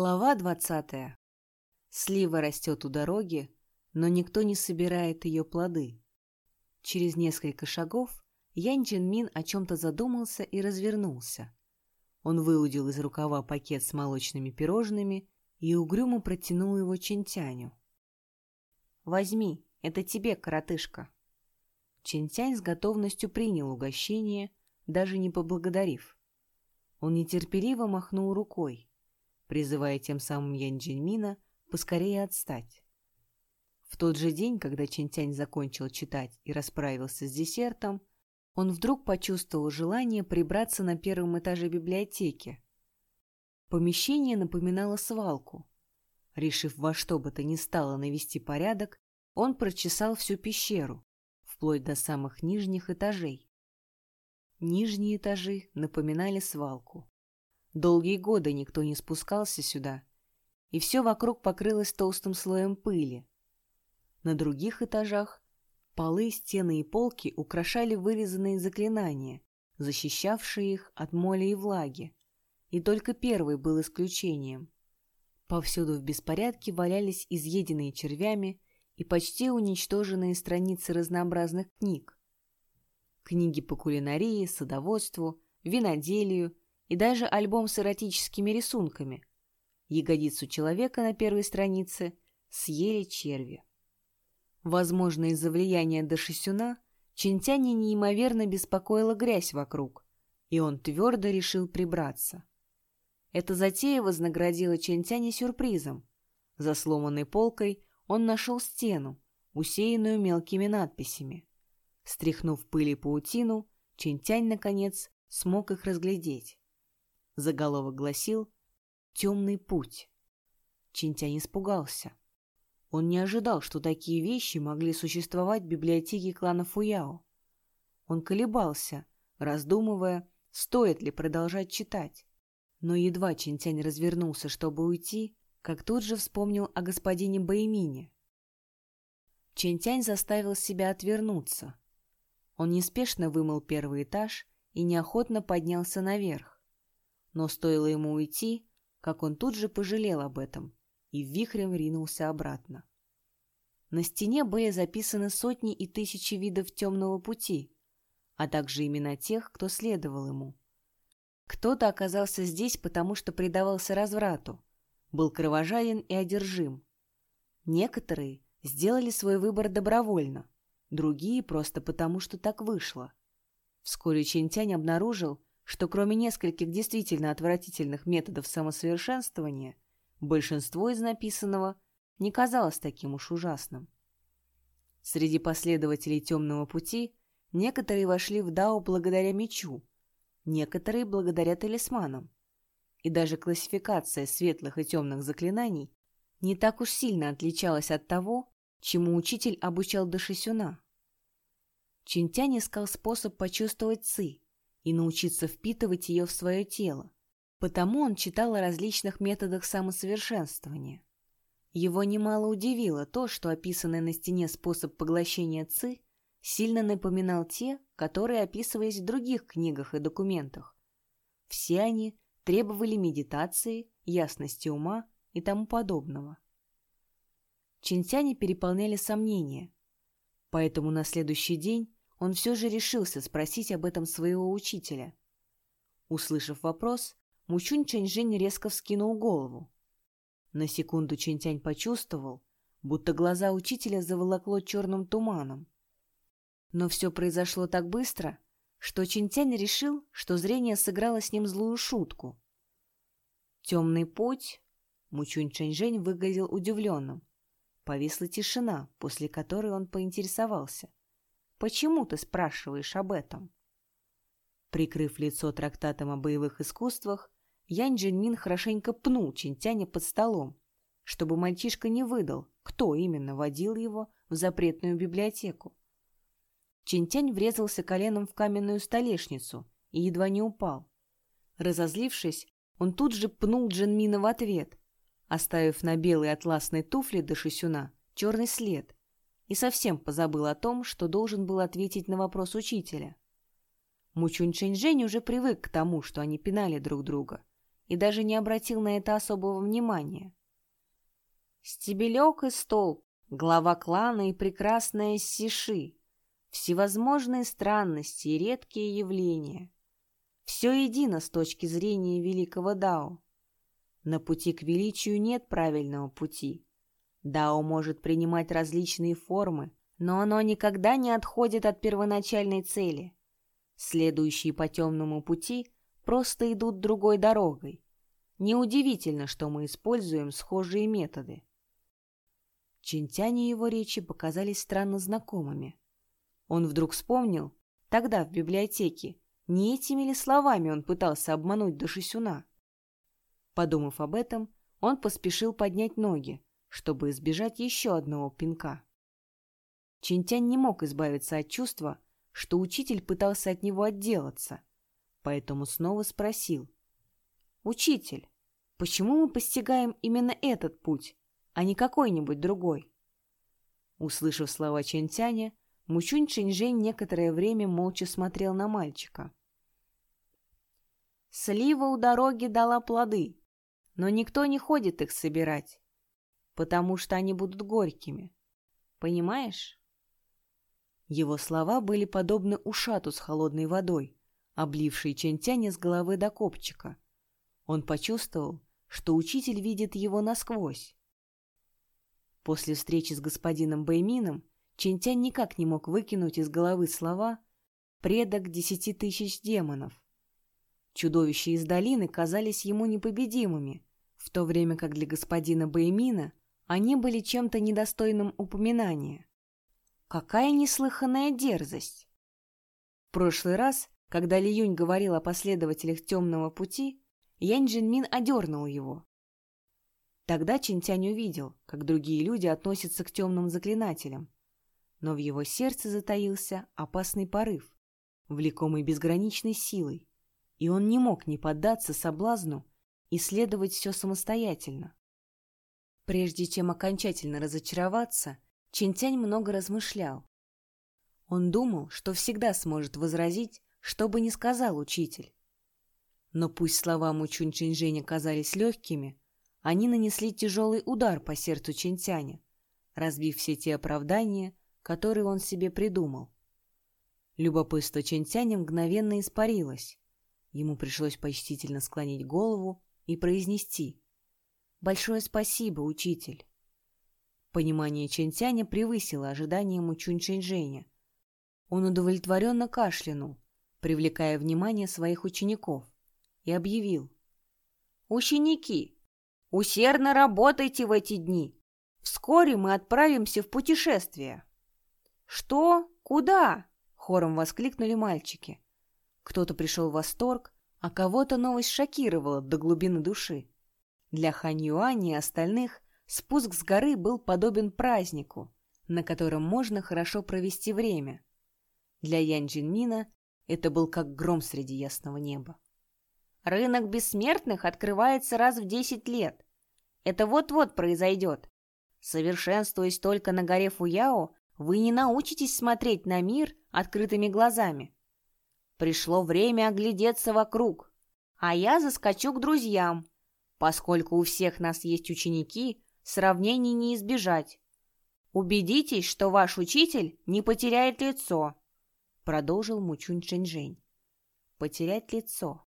Глава двадцатая. Слива растет у дороги, но никто не собирает ее плоды. Через несколько шагов Ян Джин о чем-то задумался и развернулся. Он выудил из рукава пакет с молочными пирожными и угрюмо протянул его Чинтяню. «Возьми, это тебе, коротышка». Чинтянь с готовностью принял угощение, даже не поблагодарив. Он нетерпеливо махнул рукой призывая тем самым Ян Джиньмина поскорее отстать. В тот же день, когда Чинтянь закончил читать и расправился с десертом, он вдруг почувствовал желание прибраться на первом этаже библиотеки. Помещение напоминало свалку. Решив во что бы то ни стало навести порядок, он прочесал всю пещеру, вплоть до самых нижних этажей. Нижние этажи напоминали свалку. Долгие годы никто не спускался сюда, и все вокруг покрылось толстым слоем пыли. На других этажах полы, стены и полки украшали вырезанные заклинания, защищавшие их от моли и влаги, и только первый был исключением. Повсюду в беспорядке валялись изъеденные червями и почти уничтоженные страницы разнообразных книг. Книги по кулинарии, садоводству, виноделию и даже альбом с эротическими рисунками. Ягодицу человека на первой странице съели черви. Возможно, из-за влияния Дашисюна Чинтяне неимоверно беспокоила грязь вокруг, и он твердо решил прибраться. Эта затея вознаградила Чинтяне сюрпризом. За сломанной полкой он нашел стену, усеянную мелкими надписями. Стряхнув пыль и паутину, Чинтянь, наконец, смог их разглядеть. Заголовок гласил «Темный путь». Чинтянь испугался. Он не ожидал, что такие вещи могли существовать в библиотеке клана Фуяо. Он колебался, раздумывая, стоит ли продолжать читать. Но едва Чинтянь развернулся, чтобы уйти, как тут же вспомнил о господине Баймине. Чинтянь заставил себя отвернуться. Он неспешно вымыл первый этаж и неохотно поднялся наверх. Но стоило ему уйти, как он тут же пожалел об этом и вихрем ринулся обратно. На стене были записаны сотни и тысячи видов темного пути, а также имена тех, кто следовал ему. Кто-то оказался здесь, потому что предавался разврату, был кровожаден и одержим. Некоторые сделали свой выбор добровольно, другие просто потому, что так вышло. Вскоре Чентянь обнаружил, что кроме нескольких действительно отвратительных методов самосовершенствования, большинство из написанного не казалось таким уж ужасным. Среди последователей темного пути некоторые вошли в Дао благодаря мечу, некоторые благодаря талисманам. И даже классификация светлых и темных заклинаний не так уж сильно отличалась от того, чему учитель обучал Дашисюна. Чинтянь искал способ почувствовать ци, и научиться впитывать ее в свое тело. Потому он читал о различных методах самосовершенствования. Его немало удивило то, что описанный на стене способ поглощения ЦИ сильно напоминал те, которые описывались в других книгах и документах. Все они требовали медитации, ясности ума и тому подобного. Чинтяне переполняли сомнения, поэтому на следующий день он все же решился спросить об этом своего учителя. Услышав вопрос, Мучунь Чэньжэнь резко вскинул голову. На секунду Чэньтянь почувствовал, будто глаза учителя заволокло черным туманом. Но все произошло так быстро, что Чинтянь решил, что зрение сыграло с ним злую шутку. «Темный путь?» Мучунь Чэньжэнь выглядел удивленным. Повисла тишина, после которой он поинтересовался. Почему ты спрашиваешь об этом?» Прикрыв лицо трактатом о боевых искусствах, Янь Джинмин хорошенько пнул Чинтяня под столом, чтобы мальчишка не выдал, кто именно водил его в запретную библиотеку. Чинтянь врезался коленом в каменную столешницу и едва не упал. Разозлившись, он тут же пнул Джинмина в ответ, оставив на белой атласной туфле до шисюна черный след, и совсем позабыл о том, что должен был ответить на вопрос учителя. Мучунь Чэньжэнь уже привык к тому, что они пинали друг друга, и даже не обратил на это особого внимания. Стебелек и столб, глава клана и прекрасная Сиши, всевозможные странности и редкие явления. Все едино с точки зрения великого Дао. На пути к величию нет правильного пути. Дао может принимать различные формы, но оно никогда не отходит от первоначальной цели. Следующие по темному пути просто идут другой дорогой. Неудивительно, что мы используем схожие методы. Чинтяне его речи показались странно знакомыми. Он вдруг вспомнил, тогда в библиотеке, не этими ли словами он пытался обмануть Дашисюна. Подумав об этом, он поспешил поднять ноги, чтобы избежать еще одного пинка. Чинтянь не мог избавиться от чувства, что учитель пытался от него отделаться, поэтому снова спросил. «Учитель, почему мы постигаем именно этот путь, а не какой-нибудь другой?» Услышав слова Чинтяня, Мучунь Чинжень некоторое время молча смотрел на мальчика. Слива у дороги дала плоды, но никто не ходит их собирать, потому что они будут горькими. Понимаешь? Его слова были подобны ушату с холодной водой, облившей Чентяня с головы до копчика. Он почувствовал, что учитель видит его насквозь. После встречи с господином Бэймином Чентянь никак не мог выкинуть из головы слова «предок десяти тысяч демонов». Чудовища из долины казались ему непобедимыми, в то время как для господина Баймина они были чем-то недостойным упоминания. Какая неслыханная дерзость! В прошлый раз, когда Ли Юнь говорил о последователях темного пути, Янь Джинмин одернул его. Тогда Чинтянь увидел, как другие люди относятся к темным заклинателям, но в его сердце затаился опасный порыв, влекомый безграничной силой и он не мог не поддаться соблазну исследовать все самостоятельно. Прежде чем окончательно разочароваться, Чинтянь много размышлял. Он думал, что всегда сможет возразить, что бы ни сказал учитель. Но пусть слова Мучунь Чинжэня казались легкими, они нанесли тяжелый удар по сердцу Чинтяня, разбив все те оправдания, которые он себе придумал. Любопытство Чинтяня мгновенно испарилось. Ему пришлось почтительно склонить голову и произнести «Большое спасибо, учитель». Понимание Чентяня превысило ожидания Мучунь Чэньжэня. Он удовлетворенно кашлянул, привлекая внимание своих учеников, и объявил «Ученики, усердно работайте в эти дни. Вскоре мы отправимся в путешествие». «Что? Куда?» — хором воскликнули мальчики. Кто-то пришел в восторг, а кого-то новость шокировала до глубины души. Для Хань Юани и остальных спуск с горы был подобен празднику, на котором можно хорошо провести время. Для Ян Джинмина это был как гром среди ясного неба. Рынок бессмертных открывается раз в десять лет. Это вот-вот произойдет. Совершенствуясь только на горе Фуяо, вы не научитесь смотреть на мир открытыми глазами. Пришло время оглядеться вокруг, а я заскочу к друзьям, поскольку у всех нас есть ученики, сравнений не избежать. Убедитесь, что ваш учитель не потеряет лицо, продолжил Мучунь Чэньжэнь. Потерять лицо.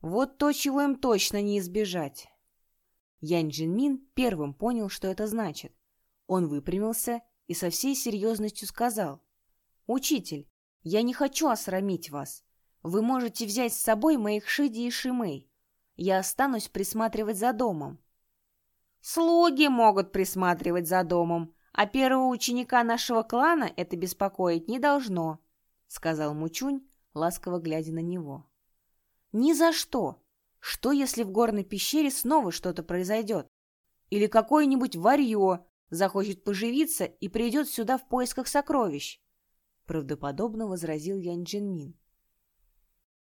Вот то, чего им точно не избежать. Янь Джинмин первым понял, что это значит. Он выпрямился и со всей серьезностью сказал. «Учитель, я не хочу осрамить вас. Вы можете взять с собой моих Шиди и Шимей. Я останусь присматривать за домом. Слуги могут присматривать за домом, а первого ученика нашего клана это беспокоить не должно, сказал Мучунь, ласково глядя на него. Ни за что. Что, если в горной пещере снова что-то произойдет? Или какое-нибудь варье захочет поживиться и придет сюда в поисках сокровищ? правдоподобно возразил Ян Джинмин.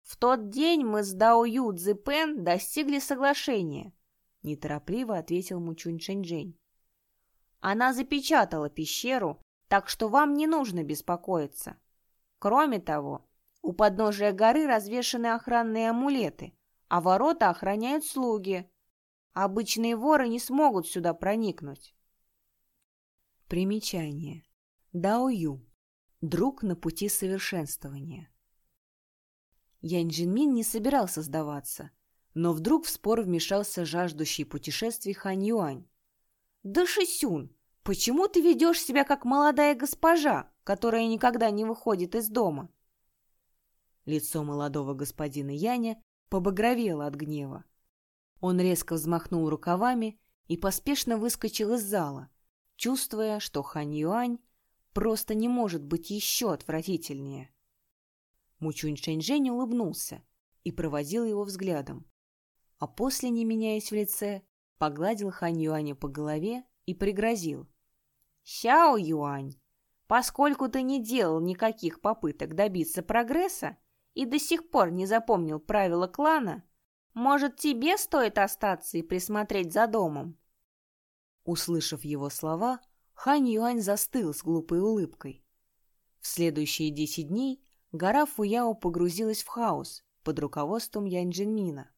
В тот день мы с Дао Ю Цзэпэн достигли соглашения, неторопливо ответил Мучунь Шэньчжэнь. Она запечатала пещеру, так что вам не нужно беспокоиться. Кроме того, у подножия горы развешаны охранные амулеты, а ворота охраняют слуги. Обычные воры не смогут сюда проникнуть. Примечание. Дао Ю. Друг на пути совершенствования. Янь Джинмин не собирался сдаваться, но вдруг в спор вмешался жаждущий путешествий Хань Юань. «Да, Шисюн, почему ты ведешь себя как молодая госпожа, которая никогда не выходит из дома?» Лицо молодого господина Яня побагровело от гнева. Он резко взмахнул рукавами и поспешно выскочил из зала, чувствуя, что Хань Юань просто не может быть еще отвратительнее. Мучунь Шэньчжэнь улыбнулся и проводил его взглядом, а после, не меняясь в лице, погладил Хань Юаня по голове и пригрозил. «Сяо Юань, поскольку ты не делал никаких попыток добиться прогресса и до сих пор не запомнил правила клана, может, тебе стоит остаться и присмотреть за домом?» Услышав его слова, Хань Юань застыл с глупой улыбкой. В следующие десять дней гора Фуяо погрузилась в хаос под руководством Янь Джинмина.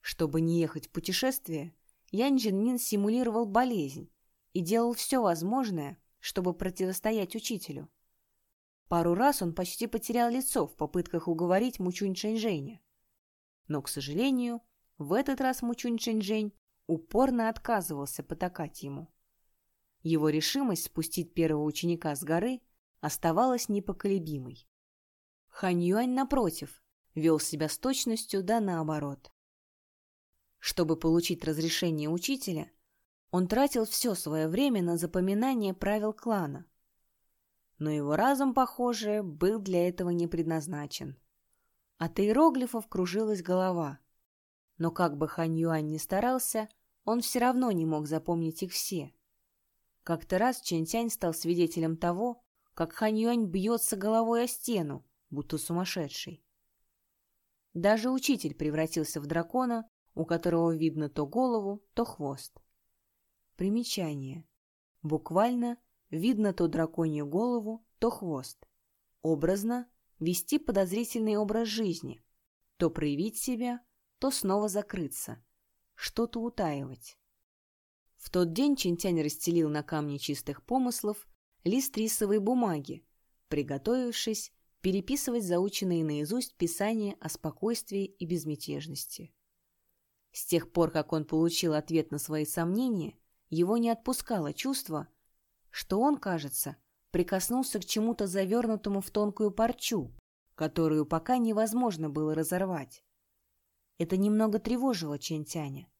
Чтобы не ехать в путешествие, Янь Джинмин симулировал болезнь и делал все возможное, чтобы противостоять учителю. Пару раз он почти потерял лицо в попытках уговорить Мучунь Шэньжэня. Но, к сожалению, в этот раз Мучунь Шэньжэнь упорно отказывался потакать ему. Его решимость спустить первого ученика с горы оставалась непоколебимой. Хань Юань, напротив, вел себя с точностью да наоборот. Чтобы получить разрешение учителя, он тратил все свое время на запоминание правил клана. Но его разум, похоже, был для этого не предназначен. От иероглифов кружилась голова. Но как бы Хань Юань ни старался, он все равно не мог запомнить их все. Как-то раз Чэнь Тянь стал свидетелем того, как Хань Юань бьется головой о стену, будто сумасшедший. Даже учитель превратился в дракона, у которого видно то голову, то хвост. Примечание. Буквально видно то драконью голову, то хвост. Образно вести подозрительный образ жизни, то проявить себя, то снова закрыться, что-то утаивать. В тот день Чинтянь расстелил на камне чистых помыслов лист рисовой бумаги, приготовившись переписывать заученные наизусть писания о спокойствии и безмятежности. С тех пор, как он получил ответ на свои сомнения, его не отпускало чувство, что он, кажется, прикоснулся к чему-то завернутому в тонкую парчу, которую пока невозможно было разорвать. Это немного тревожило Чентяня.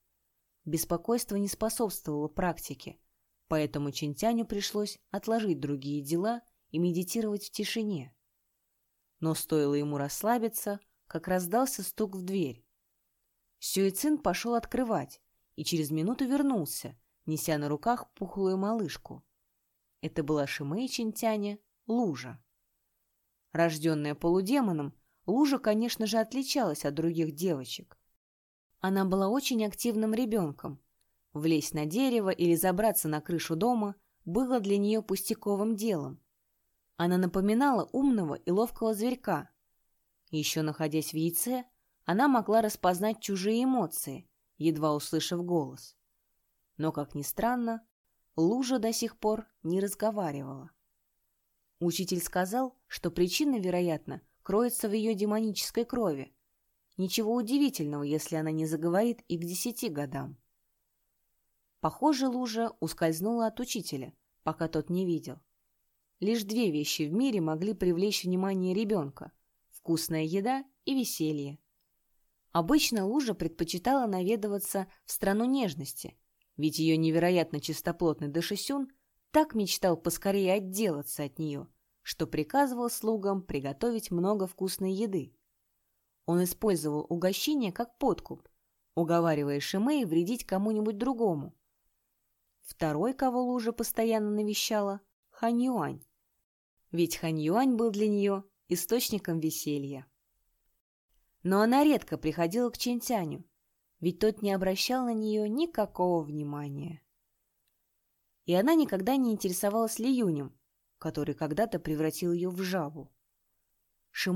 Беспокойство не способствовало практике, поэтому Чентяню пришлось отложить другие дела и медитировать в тишине. Но стоило ему расслабиться, как раздался стук в дверь. Сюэцин пошел открывать и через минуту вернулся, неся на руках пухлую малышку. Это была Шимэй Чинтяня, Лужа. Рожденная полудемоном, Лужа, конечно же, отличалась от других девочек. Она была очень активным ребенком. Влезть на дерево или забраться на крышу дома было для нее пустяковым делом. Она напоминала умного и ловкого зверька. Еще находясь в яйце, она могла распознать чужие эмоции, едва услышав голос. Но, как ни странно, Лужа до сих пор не разговаривала. Учитель сказал, что причина, вероятно, кроется в ее демонической крови. Ничего удивительного, если она не заговорит и к десяти годам. Похоже, лужа ускользнула от учителя, пока тот не видел. Лишь две вещи в мире могли привлечь внимание ребенка – вкусная еда и веселье. Обычно лужа предпочитала наведываться в страну нежности, ведь ее невероятно чистоплотный Дашисюн так мечтал поскорее отделаться от нее – что приказывал слугам приготовить много вкусной еды. Он использовал угощение как подкуп, уговаривая Шимэй вредить кому-нибудь другому. Второй, кого Лужа постоянно навещала, — Хань Юань. Ведь Хань Юань был для нее источником веселья. Но она редко приходила к Чинтяню, ведь тот не обращал на нее никакого внимания. И она никогда не интересовалась Ли Юнем, который когда-то превратил ее в жабу.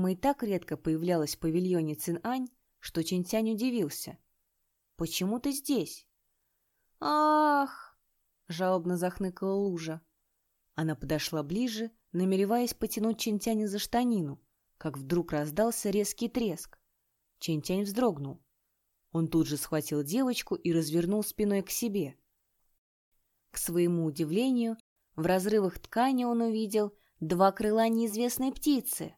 И так редко появлялась в павильоне Цинань, что Чинтянь удивился. «Почему ты здесь?» «Ах!» — жалобно захныкала лужа. Она подошла ближе, намереваясь потянуть Чинтяня за штанину, как вдруг раздался резкий треск. Чинтянь вздрогнул. Он тут же схватил девочку и развернул спиной к себе. К своему удивлению, в разрывах ткани он увидел два крыла неизвестной птицы.